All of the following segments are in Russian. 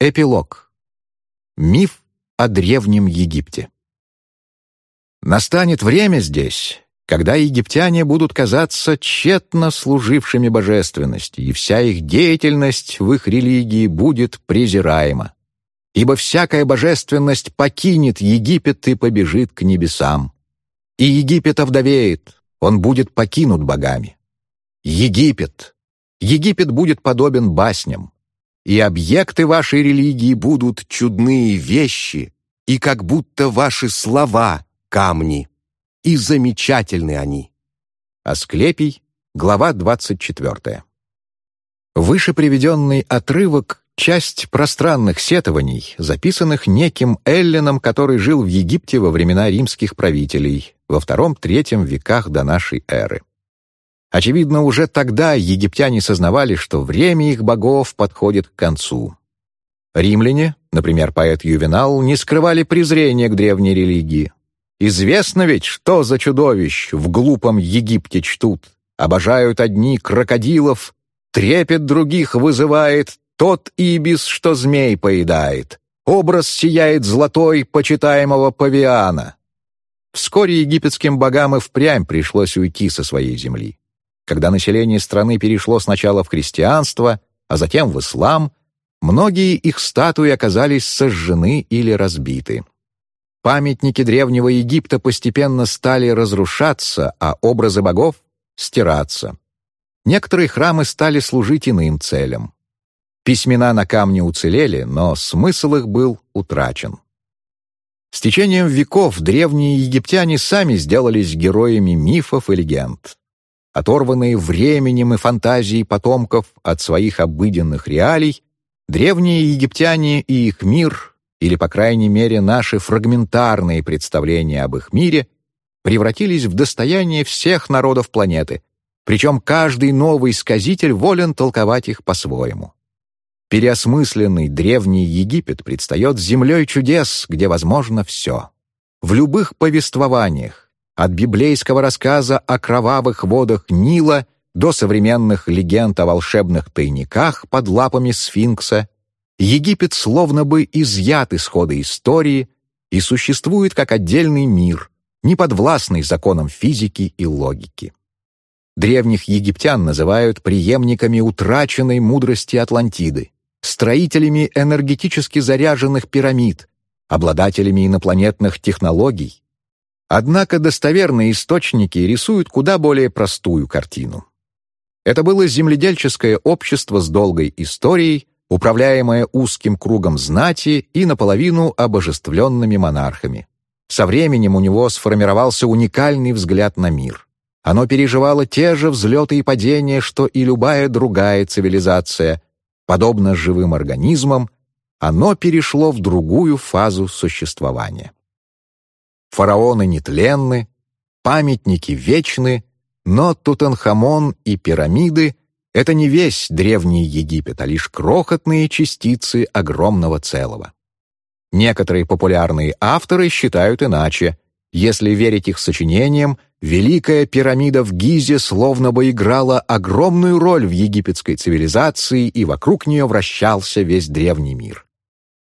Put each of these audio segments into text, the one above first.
Эпилог. Миф о Древнем Египте. Настанет время здесь, когда египтяне будут казаться тщетно служившими божественности, и вся их деятельность в их религии будет презираема. Ибо всякая божественность покинет Египет и побежит к небесам. И Египет овдовеет, он будет покинут богами. Египет. Египет будет подобен басням. И объекты вашей религии будут чудные вещи, и как будто ваши слова — камни и замечательны они. Асклепий, глава 24. Выше приведенный отрывок — часть пространных сетований, записанных неким Эллином, который жил в Египте во времена римских правителей во втором-третьем веках до нашей эры. Очевидно, уже тогда египтяне сознавали, что время их богов подходит к концу. Римляне, например, поэт Ювенал, не скрывали презрения к древней религии. Известно ведь, что за чудовищ в глупом Египте чтут. Обожают одни крокодилов, трепет других вызывает тот ибис, что змей поедает. Образ сияет золотой почитаемого павиана. Вскоре египетским богам и впрямь пришлось уйти со своей земли. Когда население страны перешло сначала в христианство, а затем в ислам, многие их статуи оказались сожжены или разбиты. Памятники Древнего Египта постепенно стали разрушаться, а образы богов — стираться. Некоторые храмы стали служить иным целям. Письмена на камне уцелели, но смысл их был утрачен. С течением веков древние египтяне сами сделались героями мифов и легенд. Оторванные временем и фантазией потомков от своих обыденных реалий, древние египтяне и их мир или, по крайней мере, наши фрагментарные представления об их мире превратились в достояние всех народов планеты, причем каждый новый сказитель волен толковать их по-своему. Переосмысленный древний Египет предстает землей чудес, где возможно все. В любых повествованиях, от библейского рассказа о кровавых водах Нила до современных легенд о волшебных тайниках под лапами сфинкса, Египет словно бы изъят из хода истории и существует как отдельный мир, неподвластный законам физики и логики. Древних египтян называют преемниками утраченной мудрости Атлантиды, строителями энергетически заряженных пирамид, обладателями инопланетных технологий. Однако достоверные источники рисуют куда более простую картину. Это было земледельческое общество с долгой историей, управляемое узким кругом знати и наполовину обожествленными монархами. Со временем у него сформировался уникальный взгляд на мир. Оно переживало те же взлеты и падения, что и любая другая цивилизация. Подобно живым организмам, оно перешло в другую фазу существования. Фараоны нетленны, памятники вечны, но Тутанхамон и пирамиды это не весь древний Египет, а лишь крохотные частицы огромного целого. Некоторые популярные авторы считают иначе. Если верить их сочинениям, Великая пирамида в Гизе словно бы играла огромную роль в египетской цивилизации, и вокруг нее вращался весь древний мир.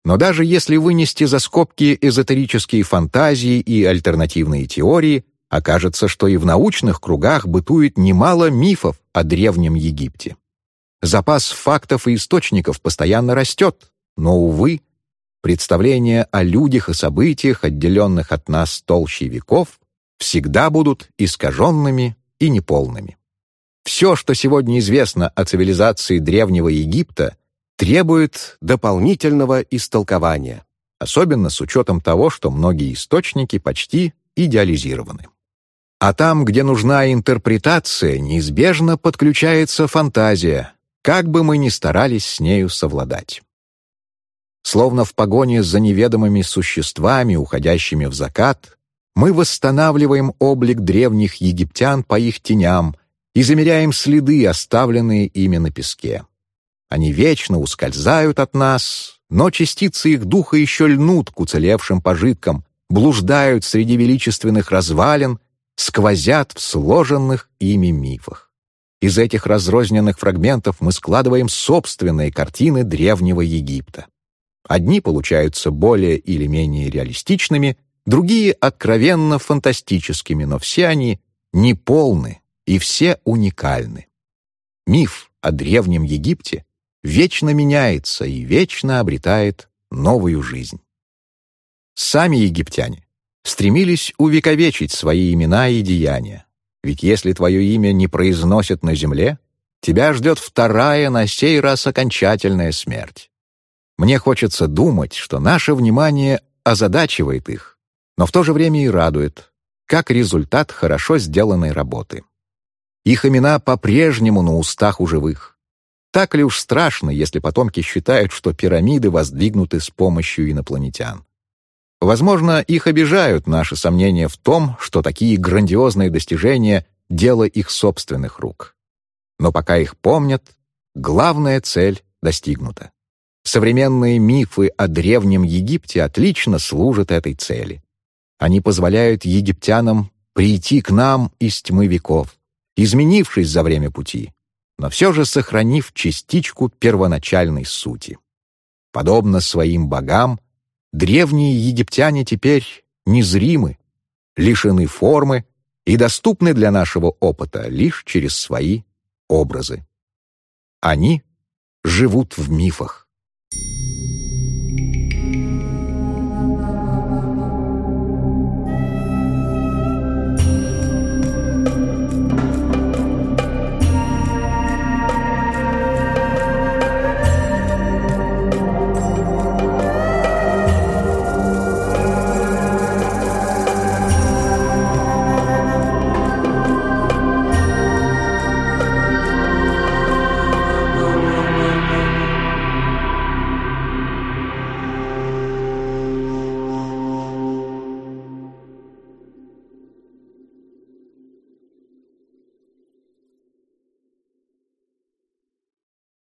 Но даже если вынести за скобки эзотерические фантазии и альтернативные теории, окажется, что и в научных кругах бытует немало мифов о Древнем Египте. Запас фактов и источников постоянно растет, но, увы, представления о людях и событиях, отделенных от нас толщей веков, всегда будут искаженными и неполными. Все, что сегодня известно о цивилизации Древнего Египта, требует дополнительного истолкования, особенно с учетом того, что многие источники почти идеализированы. А там, где нужна интерпретация, неизбежно подключается фантазия, как бы мы ни старались с нею совладать. Словно в погоне за неведомыми существами, уходящими в закат, мы восстанавливаем облик древних египтян по их теням и замеряем следы, оставленные ими на песке. Они вечно ускользают от нас, но частицы их духа еще льнут к уцелевшим пожиткам, блуждают среди величественных развалин сквозят в сложенных ими мифах. Из этих разрозненных фрагментов мы складываем собственные картины Древнего Египта. Одни получаются более или менее реалистичными, другие — откровенно фантастическими, но все они неполны и все уникальны. Миф о Древнем Египте вечно меняется и вечно обретает новую жизнь. Сами египтяне стремились увековечить свои имена и деяния, ведь если твое имя не произносят на земле, тебя ждет вторая на сей раз окончательная смерть. Мне хочется думать, что наше внимание озадачивает их, но в то же время и радует, как результат хорошо сделанной работы. Их имена по-прежнему на устах у живых. Так ли уж страшно, если потомки считают, что пирамиды воздвигнуты с помощью инопланетян? Возможно, их обижают наши сомнения в том, что такие грандиозные достижения — дело их собственных рук. Но пока их помнят, главная цель достигнута. Современные мифы о Древнем Египте отлично служат этой цели. Они позволяют египтянам прийти к нам из тьмы веков, изменившись за время пути, но все же сохранив частичку первоначальной сути. Подобно своим богам, древние египтяне теперь незримы, лишены формы и доступны для нашего опыта лишь через свои образы. Они живут в мифах.